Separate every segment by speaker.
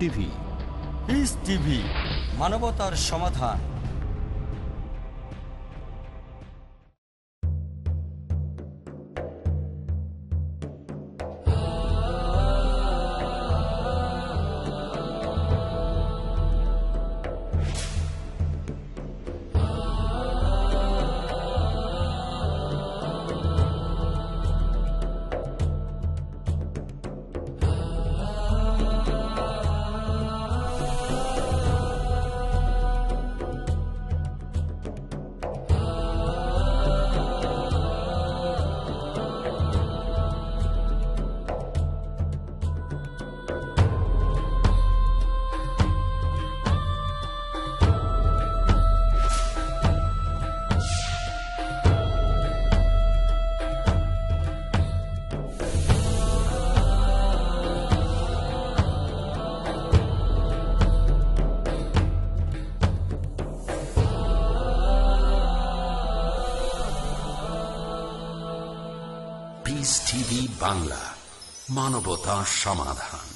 Speaker 1: TV.
Speaker 2: TV মানবতার সমাধান।
Speaker 3: বাংলা মানবতা সমাধান।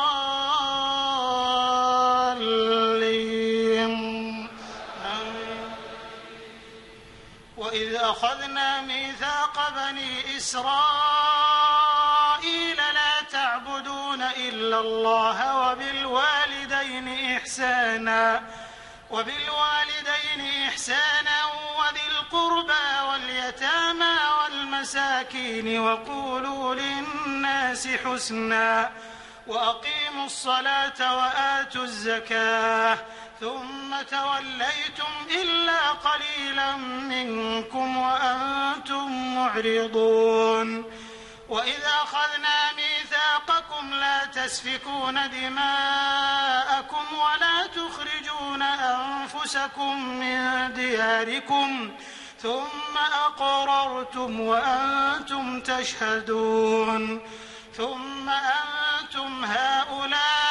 Speaker 4: إسرائيل لا تعبدون إلا الله وبالوالدين إحسانا وبالوالدين إحسانا وذي القربى واليتامى والمساكين وقولوا للناس حسنا وأقيموا الصلاة وآتوا الزكاة. ثم توليتم إلا قليلا منكم وأنتم معرضون. وإذا أخذنا ميثاقكم لا تسفكون دماءكم ولا تخرجون أنفسكم من دياركم. ثم أقررتم وأنتم تشهدون. ثم أنتم هؤلاء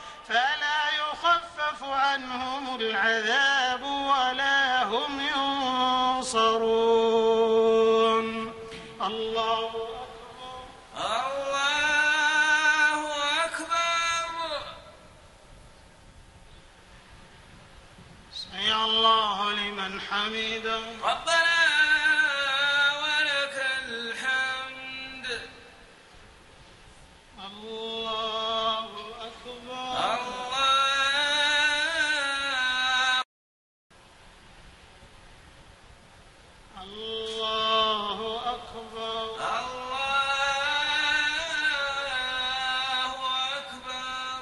Speaker 4: فلا يخفف عنهم العذاب ولا هم ينصرون. الله أكبر
Speaker 5: الله أكبر.
Speaker 4: سمع الله لمن حمده.
Speaker 5: ربنا ولك الحمد
Speaker 4: الله أكبر
Speaker 5: الله
Speaker 4: الله أكبر
Speaker 5: الله أكبر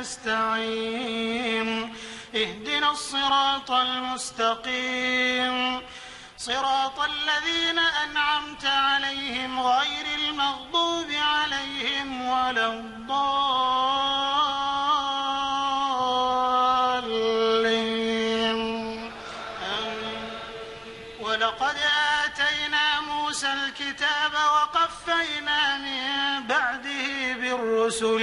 Speaker 4: نستعين. اهدنا الصراط المستقيم. صراط الذين أنعمت عليهم غير المغضوب عليهم ولا الضالين. ولقد آتينا موسى الكتاب وقفينا من بعده بالرسل.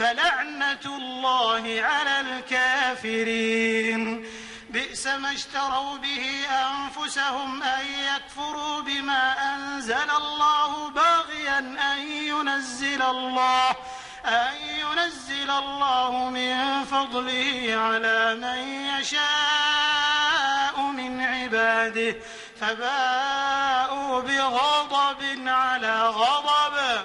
Speaker 4: فلعنة الله على الكافرين. بئس ما اشتروا به أنفسهم أن يكفروا بما أنزل الله باغيا أن ينزل الله أن ينزل الله من فضله على من يشاء من عباده. فباءوا بغضب على غضب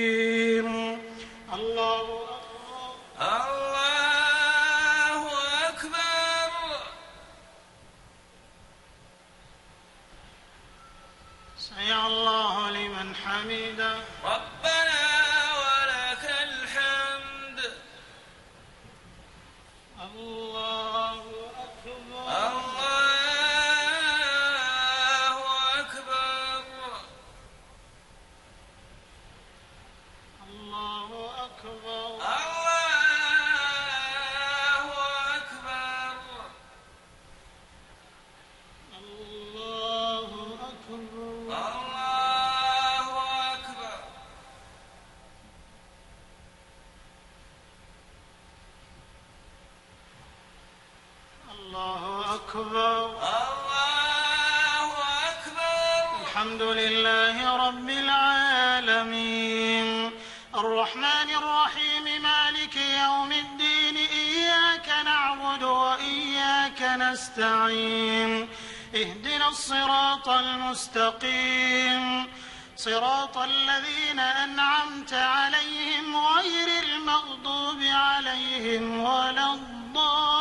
Speaker 4: ولا الضالين.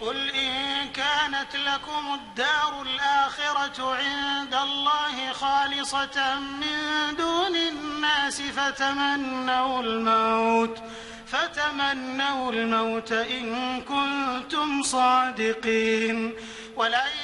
Speaker 4: قل إن كانت لكم الدار الآخرة عند الله خالصة من دون الناس فتمنوا الموت فتمنوا الموت إن كنتم صادقين. ولئن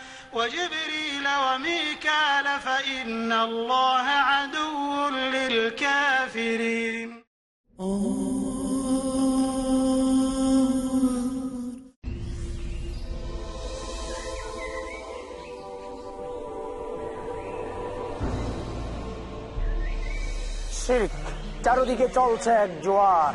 Speaker 4: وجبريل وميكال فإن الله عدو للكافرين
Speaker 1: শির্ক চারদিকে চলছে এক জোয়ার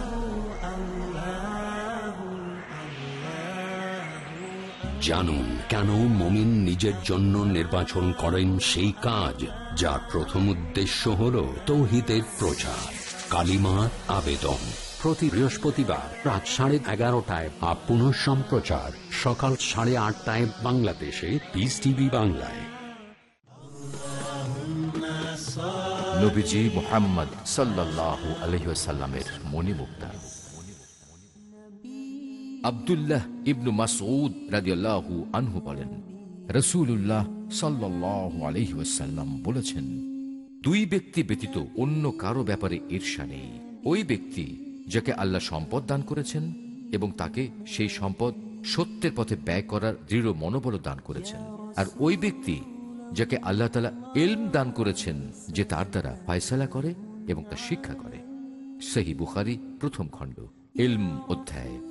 Speaker 3: জানুন কেন মমিন নিজের জন্য নির্বাচন করেন সেই কাজ, যার প্রথম উদ্দেশ্য হল তৌহিদের প্রচার। কালিমার আবেদন। প্রতি বৃহস্পতিবার রাত সাড়ে এগারোটায় বা পুনঃ সম্প্রচার। সকাল সাড়ে আটটায় বাংলাদেশে পিস টিভি বাংলায়।
Speaker 6: নবীজি মোহাম্মদ সাল্লাহ আলহিসাল্লামের মণিমুক্তা। আবদুল্লাহ ইবনু মাসউদ রাদিয়াল্লাহু আনহু বলেন রসুল্লাহ সাল্লাহ আলহিসাল্লাম বলেছেন, দুই ব্যক্তি ব্যতীত অন্য কারও ব্যাপারে ঈর্ষা নেই। ওই ব্যক্তি যাকে আল্লাহ সম্পদ দান করেছেন এবং তাকে সেই সম্পদ সত্যের পথে ব্যয় করার দৃঢ় মনোবল দান করেছেন। আর ওই ব্যক্তি যাকে আল্লাহ তালা এলম দান করেছেন যে তার দ্বারা ফায়সালা করে এবং তা শিক্ষা করে। সেহী বুখারি প্রথম খণ্ড এলম অধ্যায়।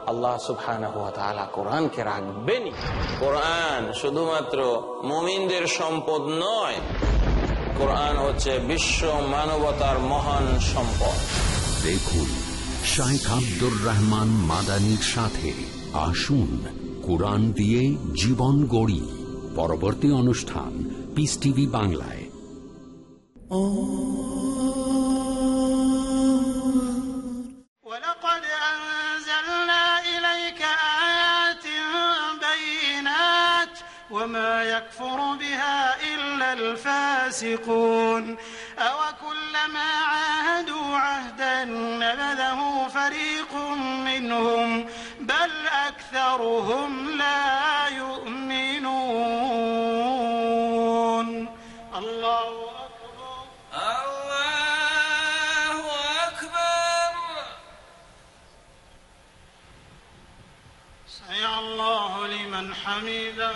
Speaker 7: আল্লাহ সুবহানাহু ওয়া তাআলা কোরআনকে রাখবেনই। কোরআন শুধুমাত্র মুমিনদের সম্পদ নয় কোরআন হচ্ছে বিশ্ব মানবতার মহান সম্পদ।
Speaker 3: দেখুন শাইখ আব্দুর রহমান মাদানির সাথে আসুন কোরআন দিয়ে জীবন গড়ি। পরবর্তী অনুষ্ঠান পিস টিভি বাংলায়।
Speaker 4: يكفر بها إلا الفاسقون. أوكلما عاهدوا عهدا نبذه فريق منهم بل أكثرهم لا يؤمنون. الله أكبر.
Speaker 5: الله أكبر.
Speaker 4: الله لمن حمده.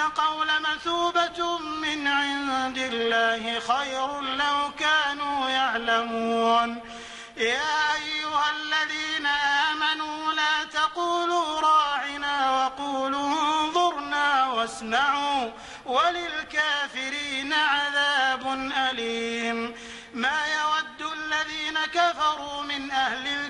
Speaker 4: واتقوا لمثوبة من عند الله خير لو كانوا يعلمون. يا أيها الذين آمنوا لا تقولوا راعنا وقولوا انظرنا واسمعوا وللكافرين عذاب أليم. ما يود الذين كفروا من أهل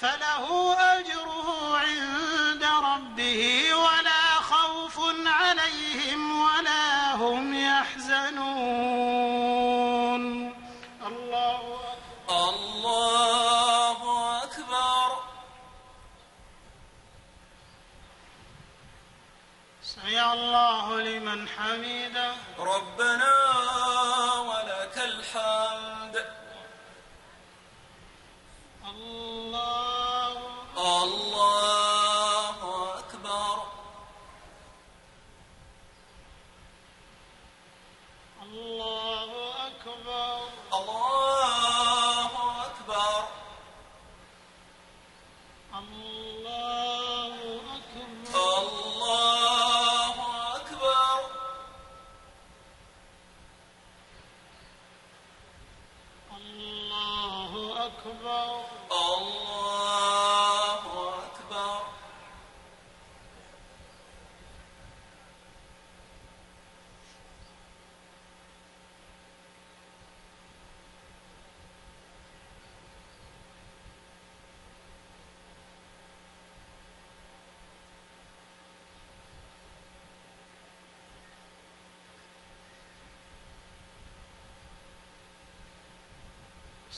Speaker 4: فله أجره عند ربه ولا خوف عليهم ولا هم يحزنون. الله أكبر.
Speaker 5: الله أكبر.
Speaker 4: سمع الله لمن حمده.
Speaker 5: ربنا ولك الحمد
Speaker 4: الله
Speaker 5: الله أكبر
Speaker 4: الله أكبر
Speaker 5: الله أكبر
Speaker 4: الله أكبر
Speaker 5: الله أكبر
Speaker 4: الله أكبر
Speaker 5: الله أكبر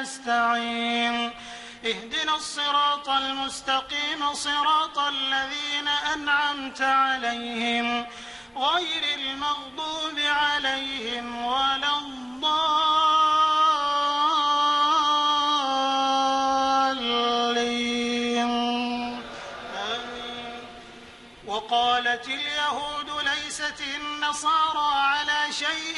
Speaker 4: نستعين. اهدنا الصراط المستقيم صراط الذين أنعمت عليهم غير المغضوب عليهم ولا الضالين. آمين. وقالت اليهود ليست النصارى على شيء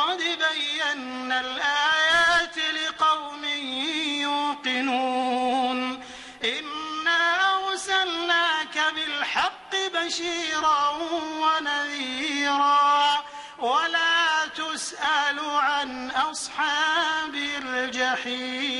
Speaker 4: قد بينا الآيات لقوم يوقنون. إنا أرسلناك بالحق بشيرا ونذيرا. ولا تسأل عن أصحاب الجحيم.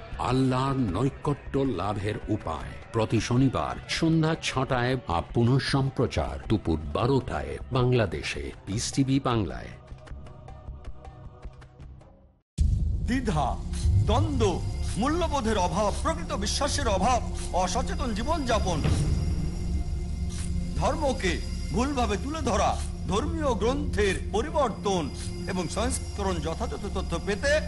Speaker 3: আল্লাহর নৈকট্য লাভের উপায়। প্রতি শনিবার সন্ধ্যা ছটায় বা পুনঃ সম্প্রচার দুপুর বারোটায় বাংলাদেশে। পিস টিভি বাংলায়।
Speaker 2: দ্বিধা, দ্বন্দ্ব, মূল্যবোধের অভাব, প্রকৃত বিশ্বাসের অভাব, অসচেতন জীবনযাপন। ধর্মকে ভুলভাবে তুলে ধরা, ধর্মীয় গ্রন্থের পরিবর্তন এবং সংস্করণ যথাযথ তথ্য পেতে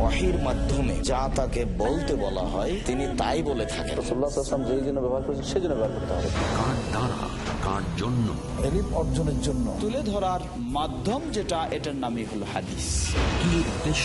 Speaker 8: ওহির মাধ্যমে যা তাকে বলতে বলা হয় তিনি তাই বলে থাকেন। রসুল্লাহাম যেই জন্য ব্যবহার করেছেন সেই জন্য ব্যবহার করতে হবে।
Speaker 3: কার দ্বারা কার জন্য?
Speaker 8: এলিম অর্জনের জন্য। তুলে ধরার মাধ্যম যেটা এটার নামই হলো হাদিস।
Speaker 3: কি উদ্দেশ্য?